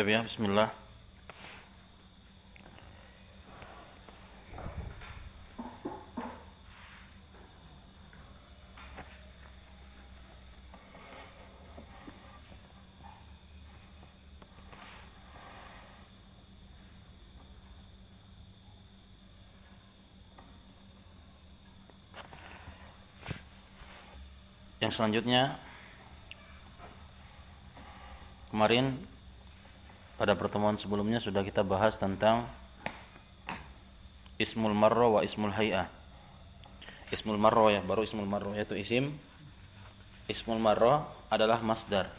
Tapi ya, bismillah. Yang selanjutnya kemarin pada pertemuan sebelumnya sudah kita bahas tentang ismul marro wa ismul hay'ah. Ismul marro ya, baru ismul marro yaitu isim. Ismul marro adalah masdar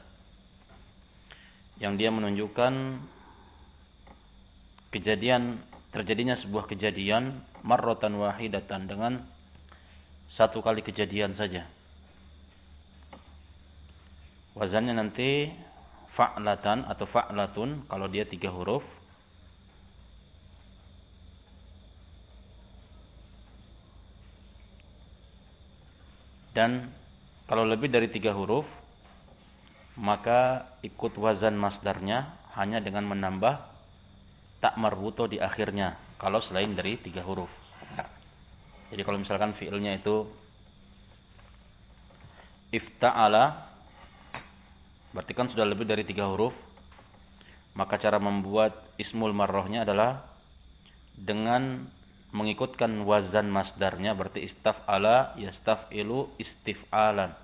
yang dia menunjukkan kejadian terjadinya sebuah kejadian marrotan wahidatan dengan satu kali kejadian saja. Wazannya nanti fa'latan atau fa'latun kalau dia tiga huruf. Dan kalau lebih dari tiga huruf, maka ikut wazan masdarnya hanya dengan menambah tak marbuto di akhirnya. Kalau selain dari tiga huruf. Jadi kalau misalkan fiilnya itu ifta'ala Berarti kan sudah lebih dari tiga huruf. Maka cara membuat ismul marrohnya adalah dengan mengikutkan wazan masdarnya berarti istaf'ala yastaf'ilu istif'alan.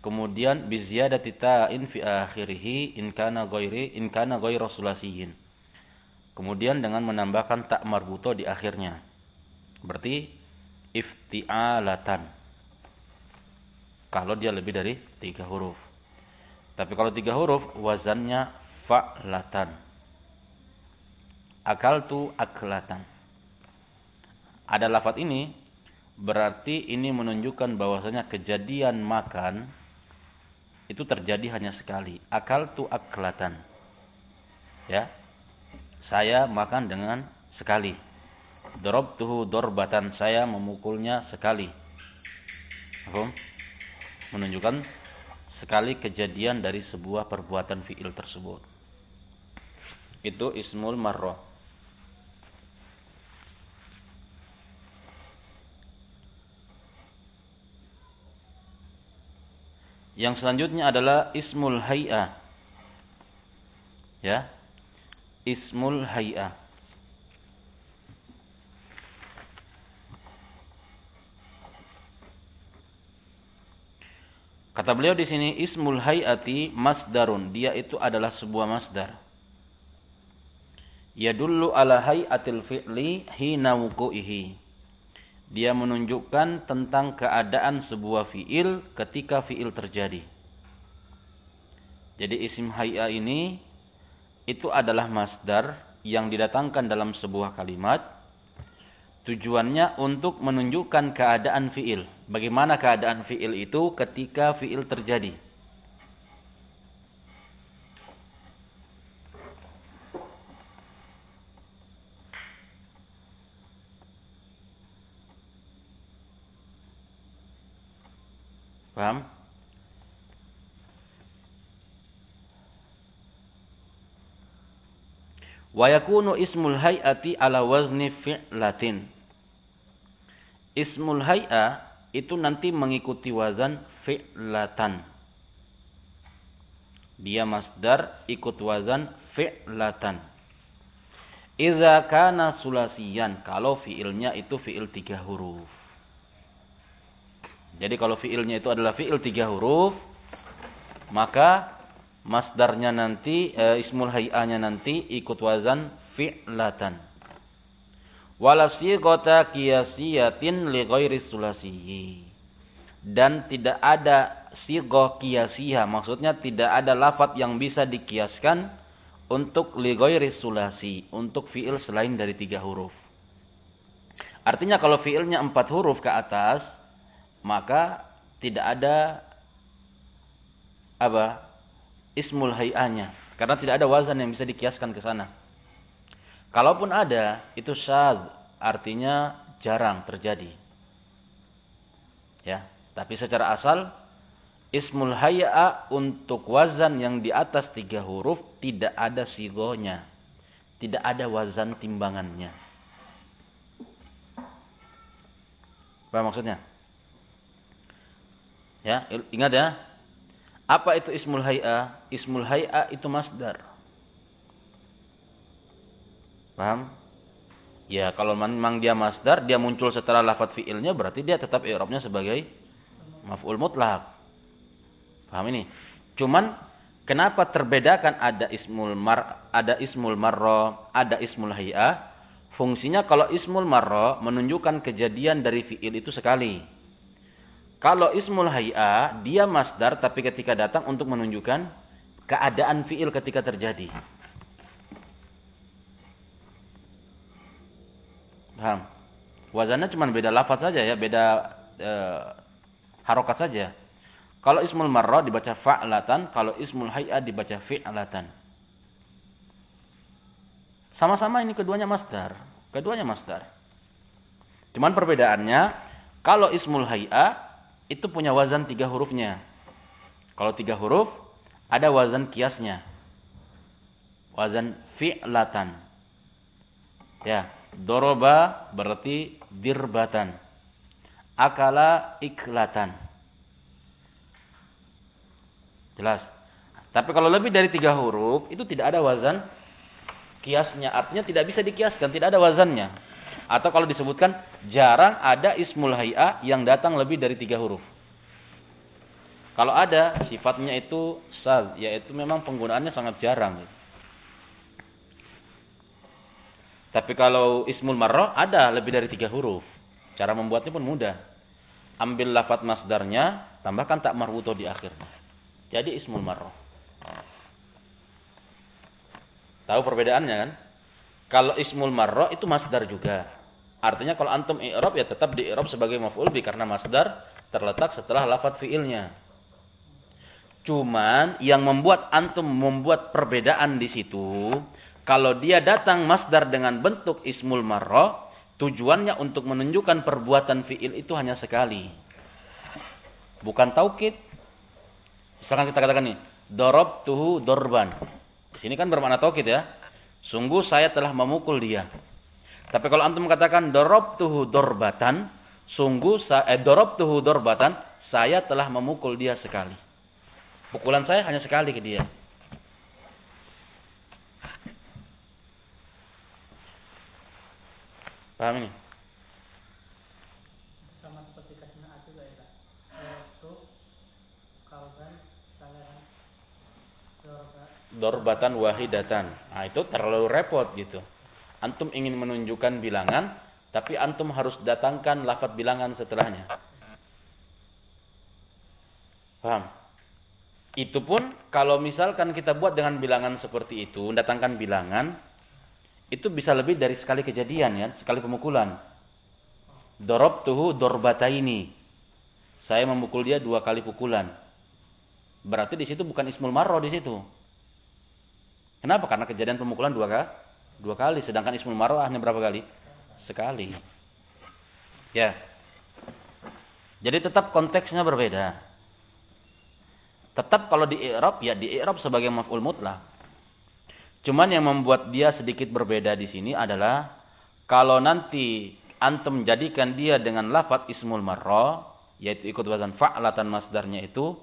Kemudian biziyadati ta'in fi akhirih in kana ghairi in kana ghairu sulasiyin. Kemudian dengan menambahkan tak marbuto di akhirnya. Berarti ifti'alatan. Kalau dia lebih dari tiga huruf. Tapi kalau tiga huruf, wazannya fa'latan. Akal tu aklatan. Ada lafat ini, berarti ini menunjukkan bahwasanya kejadian makan itu terjadi hanya sekali. Akal tu aklatan. Ya. Saya makan dengan sekali. Dorob tuhu dorbatan. Saya memukulnya sekali. Menunjukkan sekali kejadian dari sebuah perbuatan fiil tersebut. Itu ismul marroh. Yang selanjutnya adalah ismul hay'ah. Ya. Ismul hay'ah. Kata beliau di sini ismul hayati masdarun. Dia itu adalah sebuah masdar. Yadullu ala hayatil fi'li hina wuku'ihi. Dia menunjukkan tentang keadaan sebuah fi'il ketika fi'il terjadi. Jadi isim hay'a ini itu adalah masdar yang didatangkan dalam sebuah kalimat Tujuannya untuk menunjukkan keadaan fiil. Bagaimana keadaan fiil itu ketika fiil terjadi. Paham? Wa yakunu ismul hayati ala wazni fi'latin. Ismul hay'a itu nanti mengikuti wazan fi'latan. Dia masdar ikut wazan fi'latan. Iza kana sulasiyan. Kalau fi'ilnya itu fi'il tiga huruf. Jadi kalau fi'ilnya itu adalah fi'il tiga huruf. Maka masdarnya nanti, e, ismul hay'anya nanti ikut wazan fi'latan wala sighata qiyasiyatin li ghairi sulasiyi. Dan tidak ada sighah qiyasiyah, maksudnya tidak ada lafat yang bisa dikiaskan untuk li ghairi untuk fiil selain dari tiga huruf. Artinya kalau fiilnya empat huruf ke atas, maka tidak ada apa? Ismul hay'anya. Karena tidak ada wazan yang bisa dikiaskan ke sana. Kalaupun ada, itu syadz, artinya jarang terjadi. Ya, tapi secara asal Ismul hay'a untuk wazan yang di atas tiga huruf tidak ada sigonya. Tidak ada wazan timbangannya. Apa maksudnya? Ya, ingat ya. Apa itu ismul hay'a? Ismul hay'a itu masdar. Paham? Ya, kalau memang dia masdar, dia muncul setelah lafaz fiilnya berarti dia tetap i'rabnya sebagai maf'ul mutlak. Paham ini? Cuman kenapa terbedakan ada ismul mar ada ismul marra, ada ismul hay'a? Fungsinya kalau ismul marra menunjukkan kejadian dari fiil itu sekali. Kalau ismul hay'a dia masdar tapi ketika datang untuk menunjukkan keadaan fiil ketika terjadi. Paham? Wazannya cuma beda lafaz saja ya, beda e, harokat saja. Kalau ismul marra dibaca fa'latan, kalau ismul hay'a dibaca fi'latan. Sama-sama ini keduanya masdar. Keduanya masdar. Cuman perbedaannya, kalau ismul hay'a itu punya wazan tiga hurufnya. Kalau tiga huruf, ada wazan kiasnya. Wazan fi'latan. Ya, doroba berarti dirbatan. Akala iklatan. Jelas. Tapi kalau lebih dari tiga huruf, itu tidak ada wazan kiasnya. Artinya tidak bisa dikiaskan, tidak ada wazannya. Atau kalau disebutkan, jarang ada ismul hay'a yang datang lebih dari tiga huruf. Kalau ada, sifatnya itu sal, yaitu memang penggunaannya sangat jarang. Tapi kalau ismul marro ada lebih dari tiga huruf. Cara membuatnya pun mudah. Ambil lafat masdarnya, tambahkan tak marwuto di akhirnya. Jadi ismul marroh. Tahu perbedaannya kan? Kalau ismul marroh itu masdar juga. Artinya kalau antum i'rab ya tetap di i'rab sebagai maf'ul bi karena masdar terletak setelah lafaz fiilnya. Cuman yang membuat antum membuat perbedaan di situ, kalau dia datang masdar dengan bentuk ismul marroh, tujuannya untuk menunjukkan perbuatan fiil itu hanya sekali. Bukan taukid, Misalkan kita katakan nih, dorob tuhu dorban. Di sini kan bermakna taukid ya. Sungguh saya telah memukul dia. Tapi kalau antum katakan dorob tuhu dorbatan, sungguh saya eh, dorob tuhu dorbatan, saya telah memukul dia sekali. Pukulan saya hanya sekali ke dia. Paham ini? dorbatan wahidatan. Nah, itu terlalu repot gitu. Antum ingin menunjukkan bilangan, tapi antum harus datangkan lafaz bilangan setelahnya. Paham? Itu pun kalau misalkan kita buat dengan bilangan seperti itu, datangkan bilangan, itu bisa lebih dari sekali kejadian ya, sekali pemukulan. Dorob tuhu dorbata ini. Saya memukul dia dua kali pukulan. Berarti di situ bukan ismul marro di situ. Kenapa? Karena kejadian pemukulan dua kali. Dua kali. Sedangkan ismul marwah hanya berapa kali? Sekali. Ya. Jadi tetap konteksnya berbeda. Tetap kalau di i'rab ya di i'rab sebagai maf'ul mutlak. Cuman yang membuat dia sedikit berbeda di sini adalah kalau nanti antum jadikan dia dengan lafaz ismul marra yaitu ikut wazan fa'latan masdarnya itu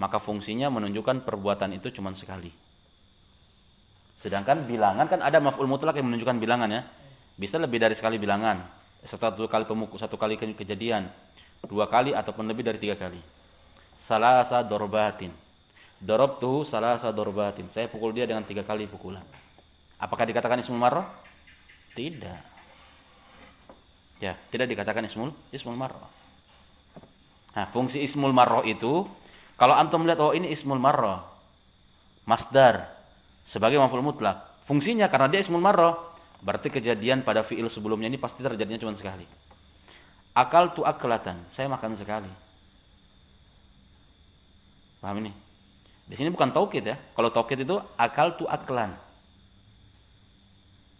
maka fungsinya menunjukkan perbuatan itu cuma sekali. Sedangkan bilangan kan ada maf'ul mutlak yang menunjukkan bilangan ya. Bisa lebih dari sekali bilangan. Satu kali pemukul, satu kali kejadian. Dua kali ataupun lebih dari tiga kali. Salasa dorbatin. Dorob tuh salasa dorbatin. Saya pukul dia dengan tiga kali pukulan. Apakah dikatakan ismul marroh? Tidak. Ya, tidak dikatakan ismul ismul marroh. Nah, fungsi ismul marroh itu kalau antum melihat oh ini ismul marroh, masdar sebagai maf'ul mutlak. Fungsinya karena dia ismul marrah, berarti kejadian pada fiil sebelumnya ini pasti terjadinya cuma sekali. Akal tu aklatan, saya makan sekali. Paham ini? Di sini bukan taukid ya. Kalau taukid itu akal tu aklan.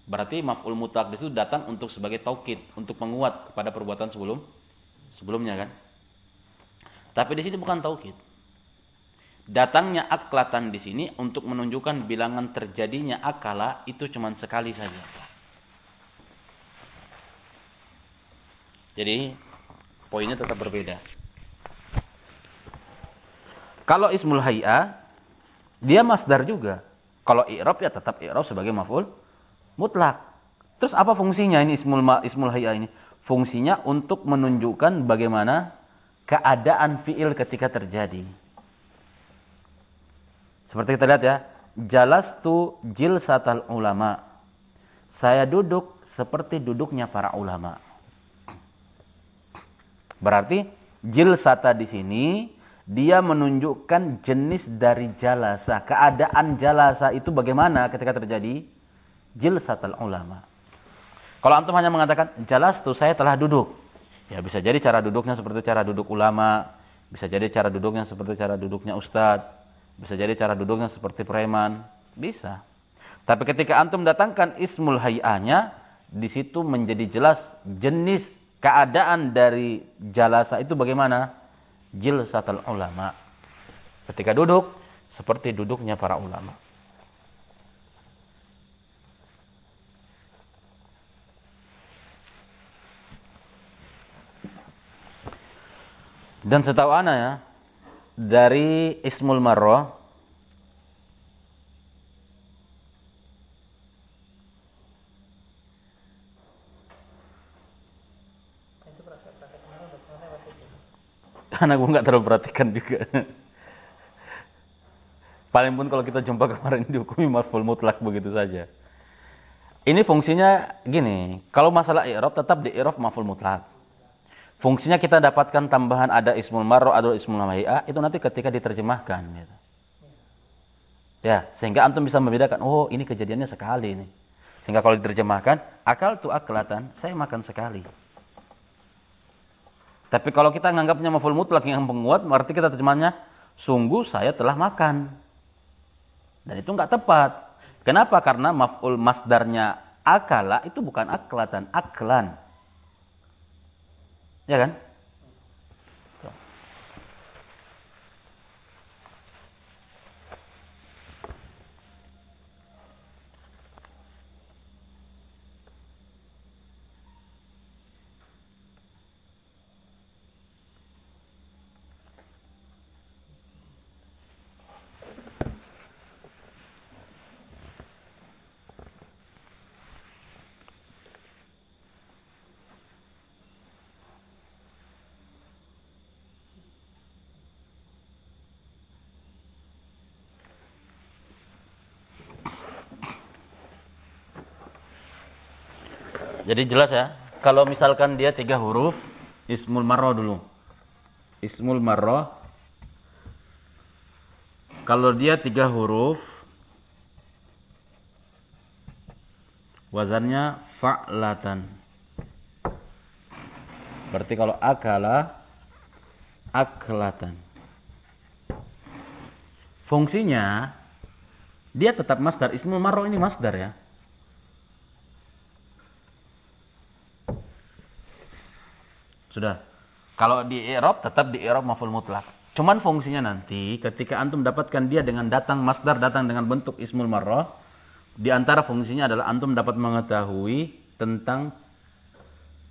Berarti maf'ul mutlak itu datang untuk sebagai taukid, untuk menguat kepada perbuatan sebelum sebelumnya kan. Tapi di sini bukan taukid. Datangnya aklatan di sini untuk menunjukkan bilangan terjadinya akala itu cuma sekali saja. Jadi poinnya tetap berbeda. Kalau ismul hay'a dia masdar juga. Kalau i'rab ya tetap i'rab sebagai maf'ul mutlak. Terus apa fungsinya ini ismul ismul hay'a ini? Fungsinya untuk menunjukkan bagaimana keadaan fiil ketika terjadi. Seperti kita lihat ya, jalastu jilsatal ulama. Saya duduk seperti duduknya para ulama. Berarti jilsata di sini dia menunjukkan jenis dari jalasa. Keadaan jalasa itu bagaimana ketika terjadi jilsatal ulama. Kalau antum hanya mengatakan jalastu saya telah duduk. Ya bisa jadi cara duduknya seperti cara duduk ulama, bisa jadi cara duduknya seperti cara duduknya ustadz, bisa jadi cara duduknya seperti preman. Bisa. Tapi ketika antum datangkan ismul hay'anya, di situ menjadi jelas jenis keadaan dari jalasa itu bagaimana? Jilsatul ulama. Ketika duduk, seperti duduknya para ulama. Dan setahu ana ya, dari ismul marrah Karena gue nggak terlalu perhatikan juga. Paling pun kalau kita jumpa kemarin dihukumi marful mutlak begitu saja. Ini fungsinya gini, kalau masalah i'rab tetap di i'rab maful mutlak. Fungsinya kita dapatkan tambahan ada ismul marro, ada ismul mai'a, itu nanti ketika diterjemahkan. Gitu. Ya, sehingga antum bisa membedakan, oh ini kejadiannya sekali ini. Sehingga kalau diterjemahkan, akal tu aklatan, saya makan sekali. Tapi kalau kita menganggapnya maful mutlak yang penguat, berarti kita terjemahnya, sungguh saya telah makan. Dan itu nggak tepat. Kenapa? Karena maf'ul masdarnya akala itu bukan aklatan, aklan. Ya kan? Jadi jelas ya. Kalau misalkan dia tiga huruf, ismul marro dulu. Ismul marro. Kalau dia tiga huruf, wazannya fa'latan. Berarti kalau akala, aklatan. Fungsinya, dia tetap masdar. Ismul marro ini masdar ya. Sudah. Kalau di i'rab tetap di i'rab maf'ul mutlak. Cuman fungsinya nanti ketika antum dapatkan dia dengan datang masdar datang dengan bentuk ismul marrah, di antara fungsinya adalah antum dapat mengetahui tentang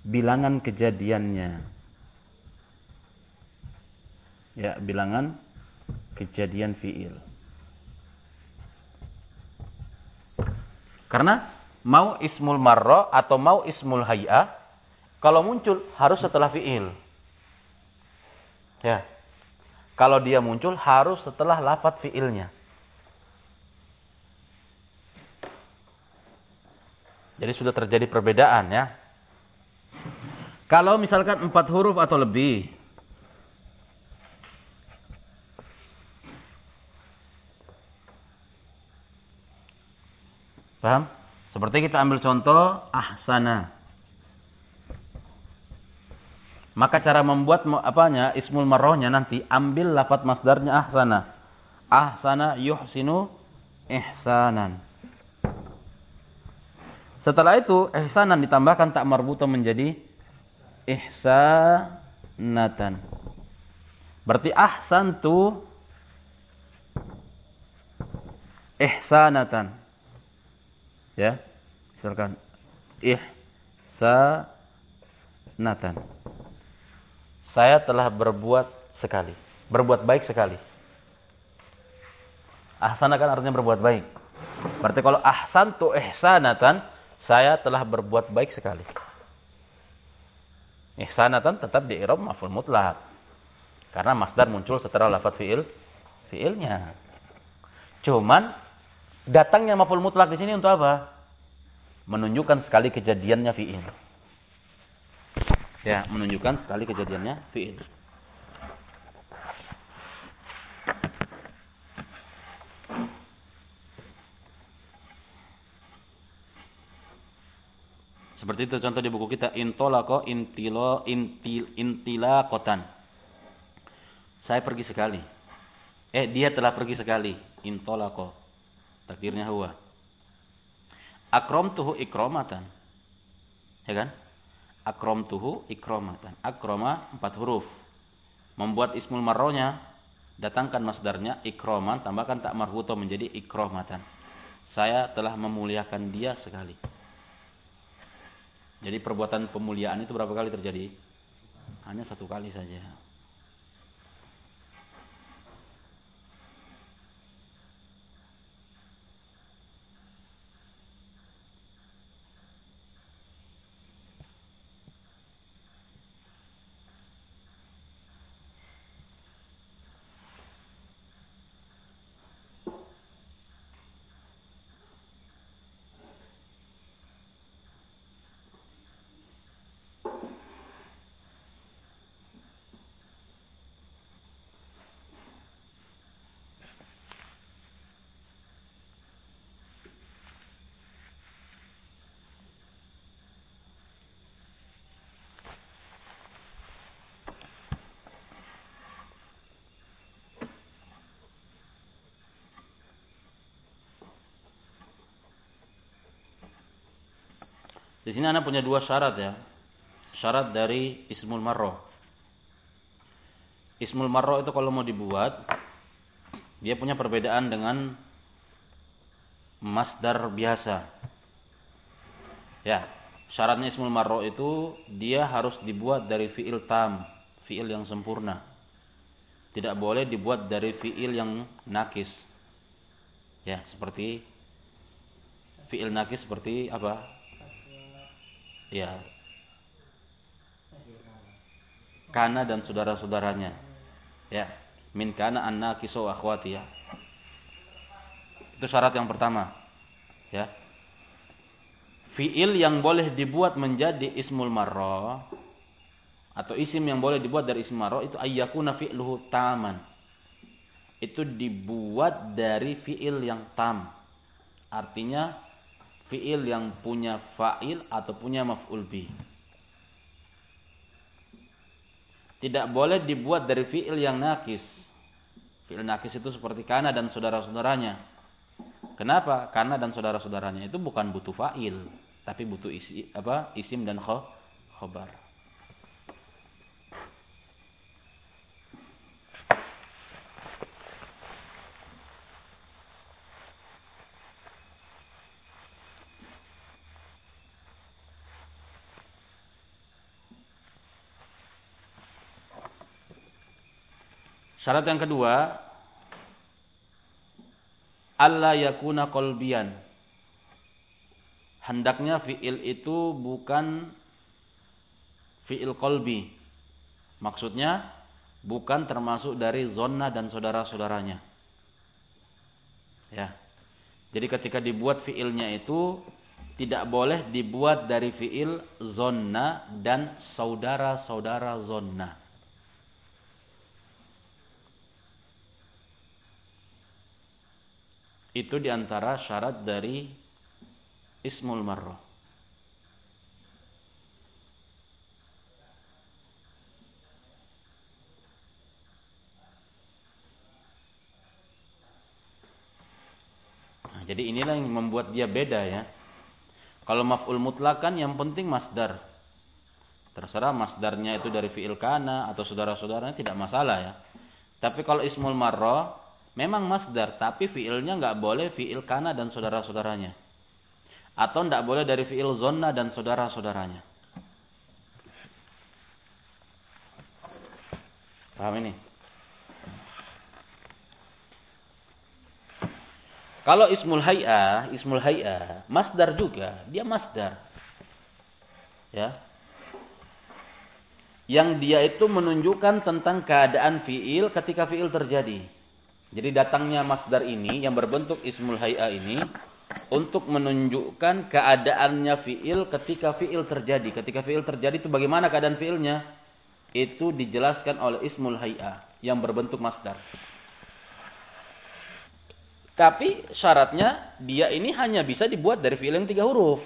bilangan kejadiannya. Ya, bilangan kejadian fiil. Karena mau ismul marrah atau mau ismul hay'ah kalau muncul harus setelah fiil. Ya. Kalau dia muncul harus setelah lafat fiilnya. Jadi sudah terjadi perbedaan ya. Kalau misalkan empat huruf atau lebih. Paham? Seperti kita ambil contoh ahsana. Maka cara membuat apanya ismul marrohnya nanti ambil lafat masdarnya ahsana. Ahsana yuhsinu ihsanan. Setelah itu ihsanan ditambahkan tak marbuta menjadi ihsanatan. Berarti ahsan tu ihsanatan. Ya. Misalkan ihsanatan. Saya telah berbuat sekali, berbuat baik sekali. Ahsana kan artinya berbuat baik. Berarti kalau ahsan tu ihsanatan, saya telah berbuat baik sekali. Ihsanatan tetap di i'rab maf'ul mutlak. Karena masdar muncul setelah lafaz fi'il fi'ilnya. Cuman datangnya maf'ul mutlak di sini untuk apa? Menunjukkan sekali kejadiannya fi'il. Ya, menunjukkan sekali kejadiannya fi'il. Seperti itu contoh di buku kita intolako intilo intil intila kotan. Saya pergi sekali. Eh dia telah pergi sekali. Intolako. Takdirnya huwa. Akrom tuhu ikromatan. Ya kan? Akrom tuhu ikromatan. Akroma empat huruf. Membuat ismul marronya. Datangkan masdarnya ikroman. Tambahkan tak marhuto menjadi ikromatan. Saya telah memuliakan dia sekali. Jadi perbuatan pemuliaan itu berapa kali terjadi? Hanya satu kali saja. Di sini Anda punya dua syarat ya. Syarat dari ismul marroh. Ismul marroh itu kalau mau dibuat, dia punya perbedaan dengan masdar biasa. Ya, syaratnya ismul marroh itu dia harus dibuat dari fiil tam, fiil yang sempurna. Tidak boleh dibuat dari fiil yang nakis. Ya, seperti fiil nakis seperti apa? Ya kana dan saudara-saudaranya. Ya. Min kana anna kiso akhwati ya. Itu syarat yang pertama. Ya. Fiil yang boleh dibuat menjadi ismul marro atau isim yang boleh dibuat dari ismul marro itu ayyakuna fi'luhu taman. Itu dibuat dari fiil yang tam. Artinya fiil yang punya fa'il atau punya maf'ul bi. Tidak boleh dibuat dari fiil yang nakis. Fiil nakis itu seperti kana dan saudara-saudaranya. Kenapa? Karena dan saudara-saudaranya itu bukan butuh fa'il, tapi butuh isi apa? isim dan khobar. Syarat yang kedua, Allah yakuna kolbian. Hendaknya fi'il itu bukan fi'il kolbi. Maksudnya, bukan termasuk dari zona dan saudara-saudaranya. Ya. Jadi ketika dibuat fi'ilnya itu, tidak boleh dibuat dari fi'il zona dan saudara-saudara zona. Itu di antara syarat dari ismul marroh. Nah, jadi inilah yang membuat dia beda ya. Kalau maf'ul mutlak kan yang penting masdar. Terserah masdarnya itu dari fi'il kana atau saudara-saudaranya tidak masalah ya. Tapi kalau ismul marroh memang masdar, tapi fiilnya nggak boleh fiil kana dan saudara-saudaranya. Atau tidak boleh dari fiil zonna dan saudara-saudaranya. Paham ini? Kalau ismul hay'ah, ismul hay'ah, masdar juga, dia masdar. Ya. Yang dia itu menunjukkan tentang keadaan fiil ketika fiil terjadi. Jadi datangnya masdar ini yang berbentuk ismul hay'ah ini untuk menunjukkan keadaannya fiil ketika fiil terjadi. Ketika fiil terjadi itu bagaimana keadaan fiilnya? itu dijelaskan oleh ismul hay'ah yang berbentuk masdar. Tapi syaratnya dia ini hanya bisa dibuat dari fiil yang tiga huruf.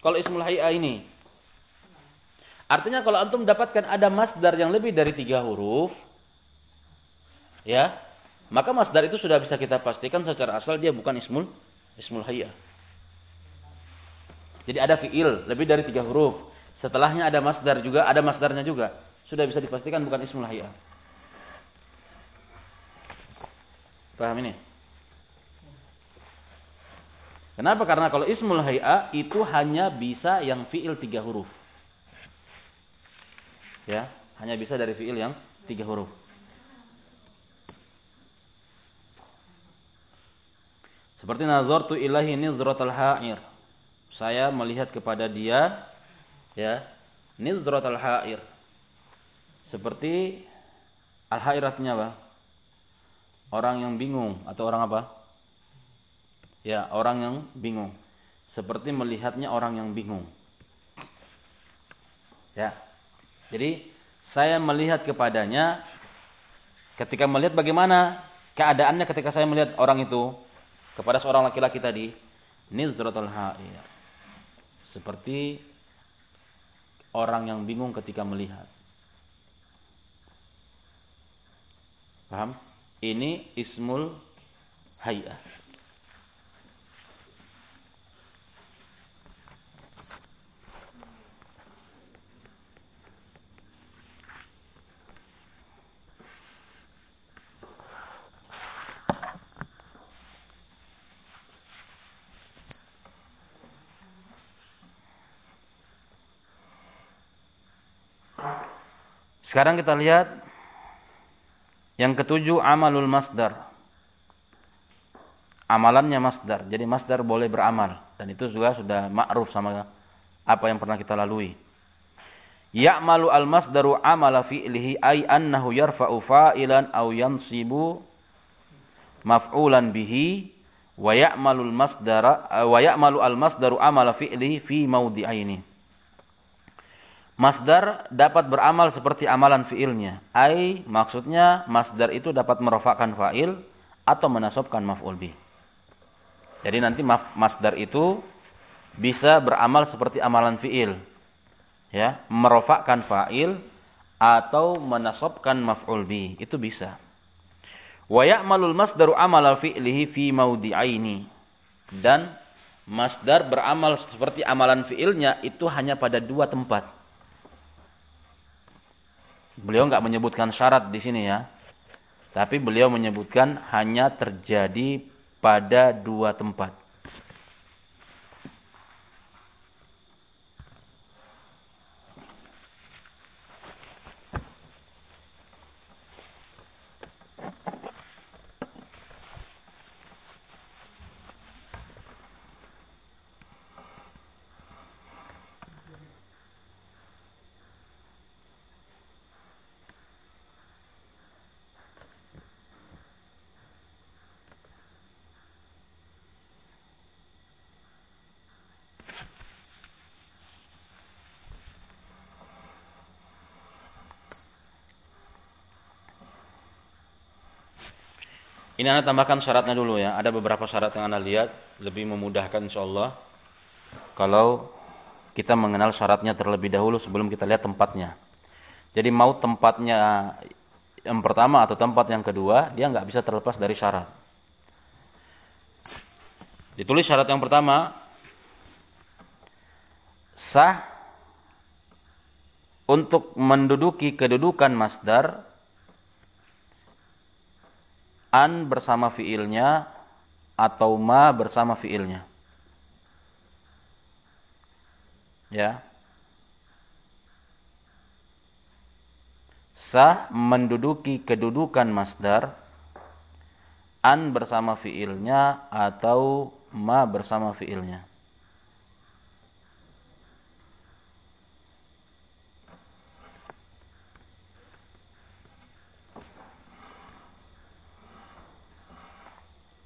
Kalau ismul hay'ah ini. Artinya kalau antum mendapatkan ada masdar yang lebih dari tiga huruf. Ya. Maka masdar itu sudah bisa kita pastikan secara asal dia bukan ismul ismul hay'ah. Jadi ada fiil lebih dari tiga huruf. Setelahnya ada masdar juga, ada masdarnya juga sudah bisa dipastikan bukan ismul hayya. Paham ini? Kenapa? Karena kalau ismul hayya itu hanya bisa yang fiil tiga huruf. Ya, hanya bisa dari fiil yang tiga huruf. Seperti nazartu ilahi nizratal ha'ir. Saya melihat kepada dia ya, nizratal ha'ir seperti al-hairatnya apa? Orang yang bingung atau orang apa? Ya, orang yang bingung. Seperti melihatnya orang yang bingung. Ya. Jadi saya melihat kepadanya ketika melihat bagaimana keadaannya ketika saya melihat orang itu kepada seorang laki-laki tadi nizratul hair seperti orang yang bingung ketika melihat Paham? Ini ismul hay'ah. Sekarang kita lihat yang ketujuh amalul masdar. Amalannya masdar. Jadi masdar boleh beramal dan itu juga sudah ma'ruf sama apa yang pernah kita lalui. Ya'malu al-masdaru amala fi'lihi ay annahu yarfa'u fa'ilan aw yansibu maf'ulan bihi wa ya'malu al-masdara wa ya'malu al-masdaru amala fi'lihi fi mawdi'aini. Masdar dapat beramal seperti amalan fiilnya. Ai maksudnya masdar itu dapat merofakkan fa'il atau menasobkan maf'ul bih. Jadi nanti masdar itu bisa beramal seperti amalan fiil. Ya, merofakkan fa'il atau menasobkan maf'ul bih. Itu bisa. Wa ya'malul masdaru amala fi'lihi fi maudi'aini. Dan masdar beramal seperti amalan fiilnya itu hanya pada dua tempat. Beliau nggak menyebutkan syarat di sini ya. Tapi beliau menyebutkan hanya terjadi pada dua tempat. Ini Anda tambahkan syaratnya dulu ya. Ada beberapa syarat yang Anda lihat. Lebih memudahkan insyaAllah. Kalau kita mengenal syaratnya terlebih dahulu sebelum kita lihat tempatnya. Jadi mau tempatnya yang pertama atau tempat yang kedua, dia nggak bisa terlepas dari syarat. Ditulis syarat yang pertama, sah untuk menduduki kedudukan masdar an bersama fiilnya atau ma bersama fiilnya. Ya. Sah menduduki kedudukan masdar an bersama fiilnya atau ma bersama fiilnya.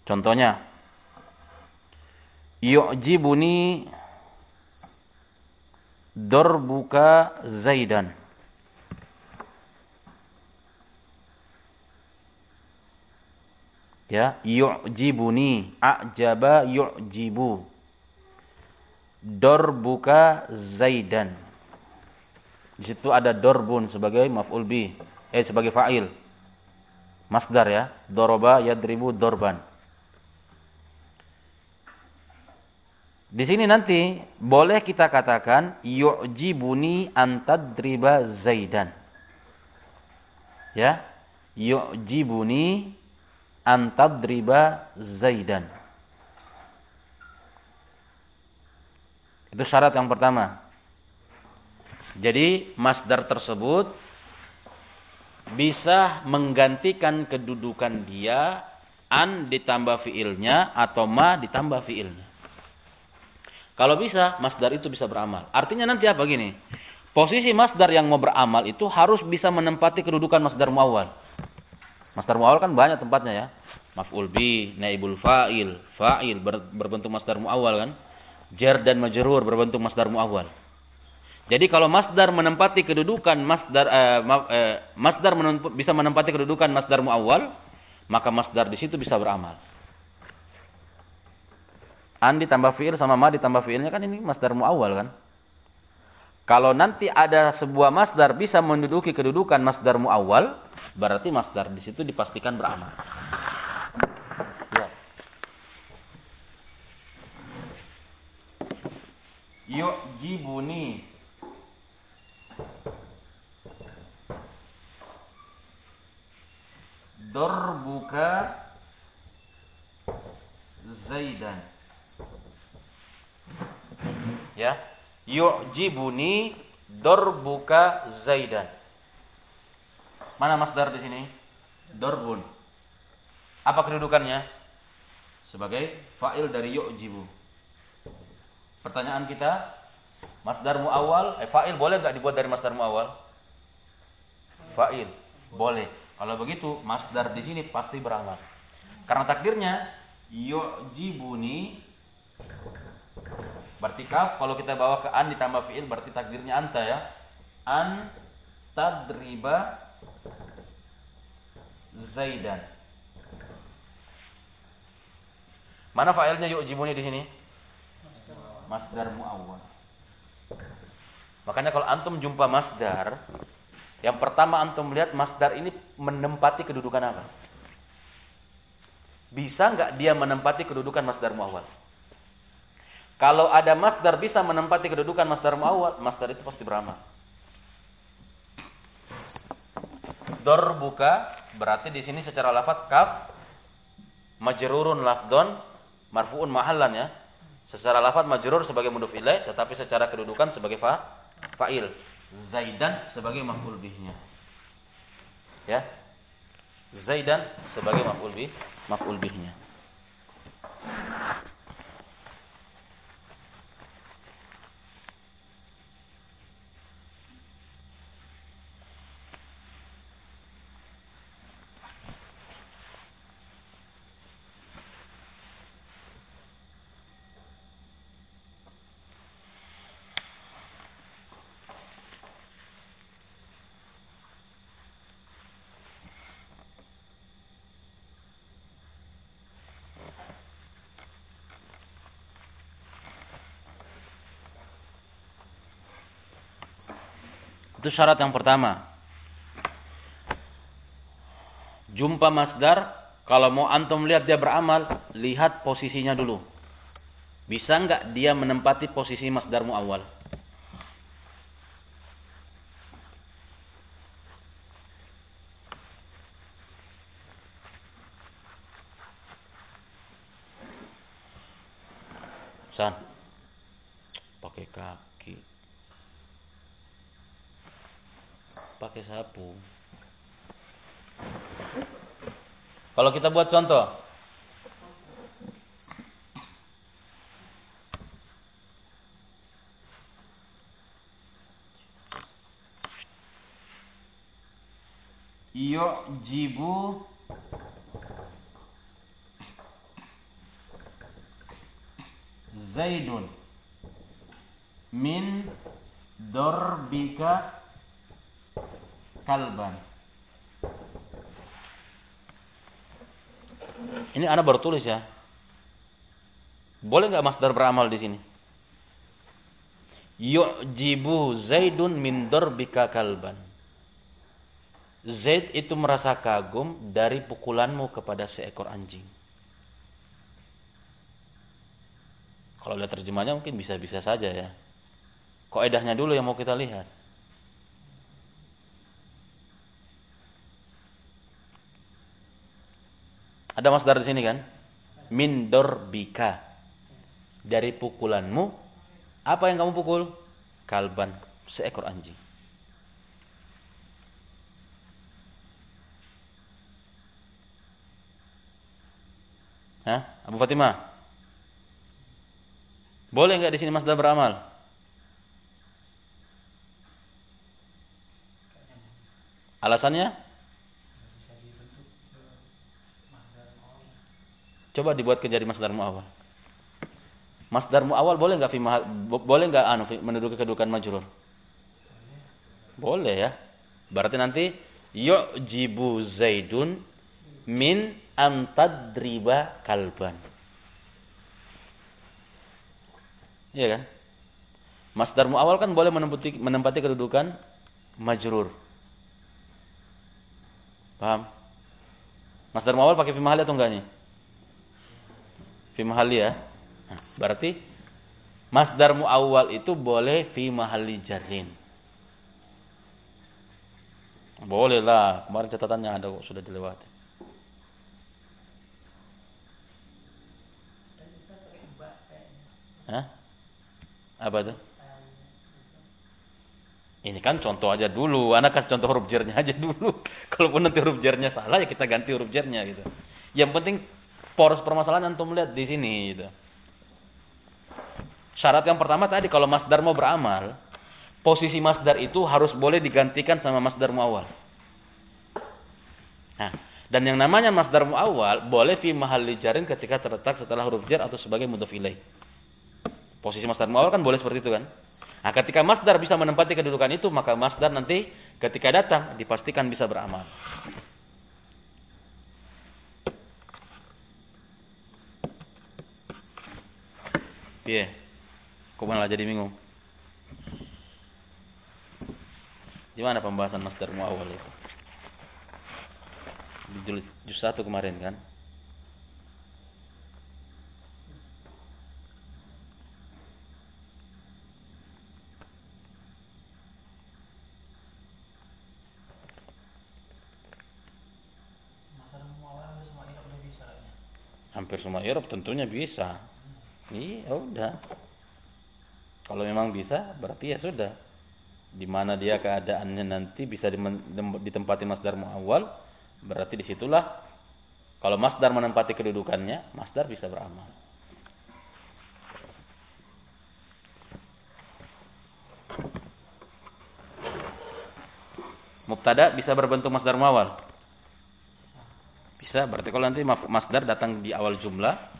Contohnya, yu'jibuni darbuka Zaidan. Ya, yu'jibuni, a'jaba yu'jibu. Darbuka Zaidan. Di situ ada dorbun sebagai maf'ul bi, eh sebagai fa'il. Masdar ya, doroba yadribu dorban. Di sini nanti boleh kita katakan yu'jibuni antadriba Zaidan. Ya. Yu'jibuni antadriba Zaidan. Itu syarat yang pertama. Jadi masdar tersebut bisa menggantikan kedudukan dia an ditambah fiilnya atau ma ditambah fiilnya. Kalau bisa, masdar itu bisa beramal. Artinya nanti apa gini? Posisi masdar yang mau beramal itu harus bisa menempati kedudukan masdar muawal. Masdar muawal kan banyak tempatnya ya. Maf'ul bi, naibul fa'il, fa'il berbentuk masdar muawal kan. Jar dan majrur berbentuk masdar muawal. Jadi kalau masdar menempati kedudukan masdar eh, eh, masdar bisa menempati kedudukan masdar muawal, maka masdar di situ bisa beramal. An ditambah fi'il sama ma ditambah fi'ilnya kan ini masdar muawwal kan. Kalau nanti ada sebuah masdar bisa menduduki kedudukan masdar muawwal, berarti masdar di situ dipastikan beramal. Ya. Yu'jibuni Dorbuka Zaidan Ya. Yu'jibuni dorbuka Zaidan. Mana masdar di sini? Dorbun. Apa kedudukannya? Sebagai fa'il dari yu'jibu. Pertanyaan kita, masdar muawal, eh fa'il boleh nggak dibuat dari masdar muawal? Fa'il, boleh. Kalau begitu, masdar di sini pasti beramal. Karena takdirnya yu'jibuni Berarti kaf kalau kita bawa ke an ditambah fiil berarti takdirnya anta ya. An tadriba Zaidan. Mana fa'ilnya yu'jibuni di sini? Masdar muawwal. Makanya kalau antum jumpa masdar, yang pertama antum lihat masdar ini menempati kedudukan apa? Bisa nggak dia menempati kedudukan masdar muawwal? Kalau ada masdar bisa menempati kedudukan masdar muawwal, masdar itu pasti beramal. Dor buka berarti di sini secara lafaz kaf majrurun lafdon marfuun mahallan ya. Secara lafaz majrur sebagai mudhof ilaih tetapi secara kedudukan sebagai fa fa'il. Zaidan sebagai maf'ul bihnya. Ya. Zaidan sebagai maf'ul bih, maf'ul bihnya. Itu syarat yang pertama. Jumpa masdar, kalau mau antum lihat dia beramal, lihat posisinya dulu. Bisa nggak dia menempati posisi masdar muawal? San. Pakai kaki. Pakai sapu. Kalau kita buat contoh. Yu'jibu Zaidun min dorbika kalban. Anak baru tulis ya. Boleh nggak masdar beramal di sini? Yu'jibu Zaidun min dorbika kalban. Zaid itu merasa kagum dari pukulanmu kepada seekor anjing. Kalau lihat terjemahnya mungkin bisa-bisa saja ya. Koedahnya dulu yang mau kita lihat. Ada masdar di sini kan? Min dorbika. Dari pukulanmu. Apa yang kamu pukul? Kalban. Seekor anjing. Hah? Abu Fatimah? Boleh nggak di sini masdar beramal? Alasannya? Coba dibuat ke jadi masdar muawal. Masdar muawal boleh nggak boleh nggak anu menduduki kedudukan majrur? Boleh ya. Berarti nanti yu'jibu Zaidun min antadriba kalban. Iya kan? Masdar muawal kan boleh menempati, menempati kedudukan majrur. Paham? Masdar muawal pakai fi mahali atau nih? Fi mahali ya. Berarti masdar muawal itu boleh fi mahali jarrin. Boleh lah. Kemarin catatannya ada kok sudah dilewati. Hah? Apa itu? Ini kan contoh aja dulu. Anak kan contoh huruf jernya aja dulu. Kalaupun nanti huruf jernya salah ya kita ganti huruf jernya gitu. Yang penting poros permasalahan antum lihat di sini gitu. Syarat yang pertama tadi kalau masdar mau beramal, posisi masdar itu harus boleh digantikan sama masdar muawal. Nah, dan yang namanya masdar muawal boleh fi mahalli jarin ketika terletak setelah huruf jar atau sebagai mudhof ilaih. Posisi masdar muawal kan boleh seperti itu kan. Nah, ketika masdar bisa menempati kedudukan itu, maka masdar nanti ketika datang dipastikan bisa beramal. Iya. Yeah. Kok malah jadi bingung? Gimana pembahasan masdar muawal itu? Di juz 1 kemarin kan? hampir semua Eropa tentunya bisa. Iya, udah. Kalau memang bisa, berarti ya sudah. Di mana dia keadaannya nanti bisa ditempati masdar muawal, berarti di situlah kalau masdar menempati kedudukannya, masdar bisa beramal. Mubtada bisa berbentuk masdar muawal. Bisa, berarti kalau nanti masdar datang di awal jumlah,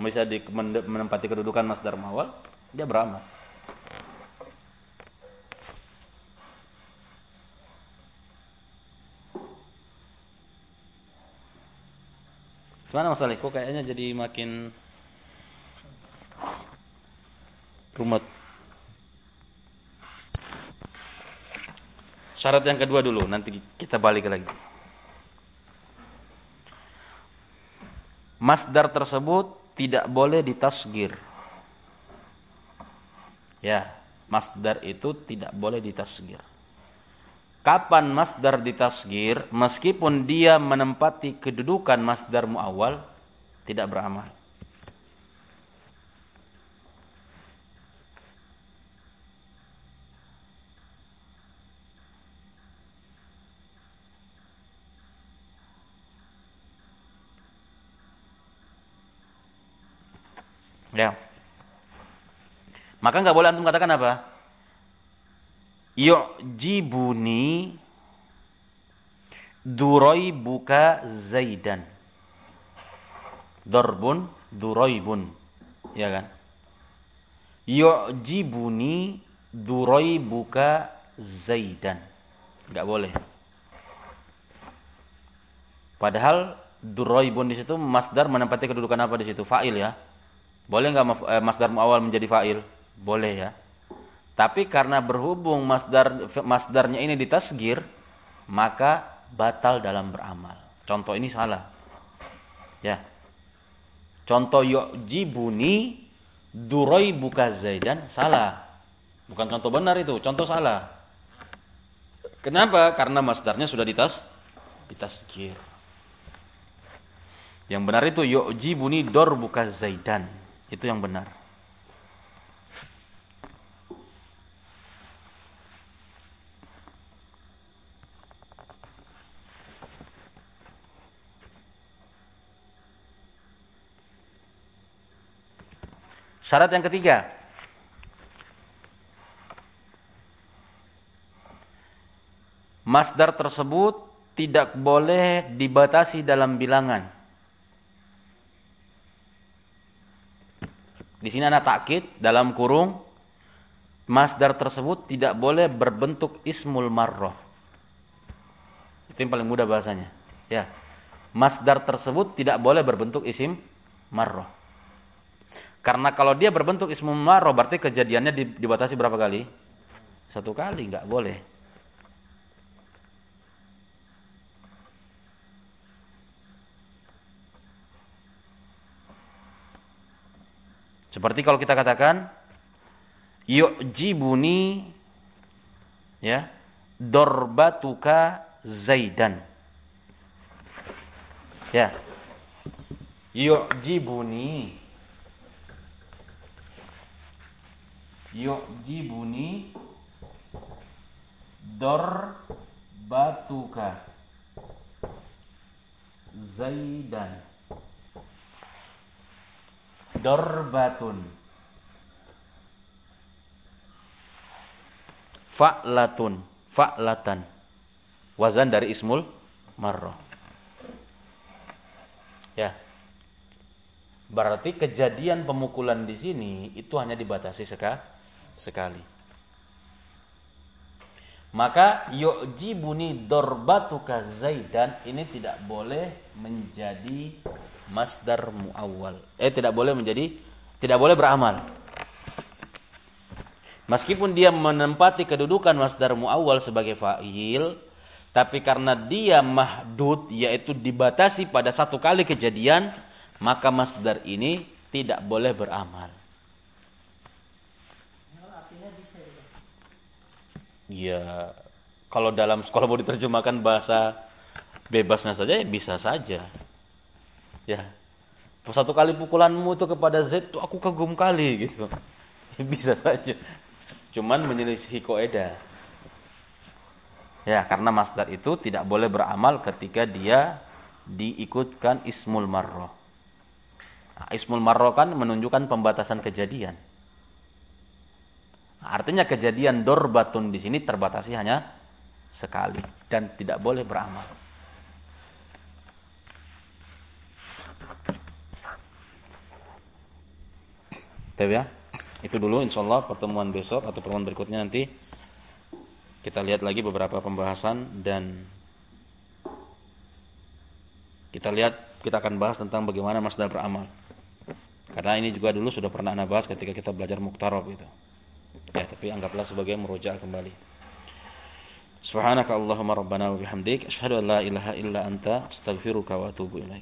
bisa di, menempati kedudukan masdar mawal, dia beramal. Gimana Mas Kok kayaknya jadi makin rumit. Syarat yang kedua dulu, nanti kita balik lagi. masdar tersebut tidak boleh ditasgir. Ya, masdar itu tidak boleh ditasgir. Kapan masdar ditasgir, meskipun dia menempati kedudukan masdar muawal, tidak beramal. Ya. Maka nggak boleh antum katakan apa? Yu'jibuni durai buka zaidan. Dorbun, duraibun. Ya kan? Yu'jibuni durai buka zaidan. Enggak boleh. Padahal duraibun di situ masdar menempati kedudukan apa di situ? Fa'il ya. Boleh enggak eh, masdar awal menjadi fa'il? Boleh ya. Tapi karena berhubung masdar masdarnya ini ditasgir, maka batal dalam beramal. Contoh ini salah. Ya. Contoh yu'jibuni durai buka zaidan salah. Bukan contoh benar itu, contoh salah. Kenapa? Karena masdarnya sudah ditas ditasgir. Yang benar itu yu'jibuni dor buka zaidan. Itu yang benar. Syarat yang ketiga. Masdar tersebut tidak boleh dibatasi dalam bilangan. Di sini ada takkid dalam kurung masdar tersebut tidak boleh berbentuk ismul marroh. Itu yang paling mudah bahasanya. Ya. Masdar tersebut tidak boleh berbentuk isim marroh. Karena kalau dia berbentuk ismu maro berarti kejadiannya dibatasi berapa kali? Satu kali, nggak boleh. Seperti kalau kita katakan yu'jibuni ya dorbatuka zaidan. Ya. Yu'jibuni yu'jibuni dor batuka zaidan dorbatun fa'latun. Fa'latan. Wazan dari ismul marro ya. Berarti kejadian pemukulan di sini itu hanya dibatasi sekali sekali. Maka yu'jibuni dorbatuka zaidan. Ini tidak boleh menjadi masdar muawwal. Eh tidak boleh menjadi tidak boleh beramal. Meskipun dia menempati kedudukan masdar muawwal sebagai fa'il, tapi karena dia mahdud yaitu dibatasi pada satu kali kejadian, maka masdar ini tidak boleh beramal. Ya, kalau dalam sekolah mau diterjemahkan bahasa bebasnya saja ya bisa saja. Ya. Satu kali pukulanmu itu kepada Z itu aku kagum kali gitu. Bisa saja. Cuman menyelisih koeda. Ya, karena masdar itu tidak boleh beramal ketika dia diikutkan ismul marroh. Nah, ismul marroh kan menunjukkan pembatasan kejadian. Artinya kejadian dorbatun di sini terbatasi hanya sekali dan tidak boleh beramal. Tapi ya, itu dulu insya Allah pertemuan besok atau pertemuan berikutnya nanti kita lihat lagi beberapa pembahasan dan kita lihat kita akan bahas tentang bagaimana masdar beramal. Karena ini juga dulu sudah pernah anda bahas ketika kita belajar muktarob itu. Ya, tapi anggaplah sebagai merujuk kembali. Subhanaka Allahumma rabbana wa bihamdik asyhadu an la ilaha illa anta astaghfiruka wa atubu ilaik.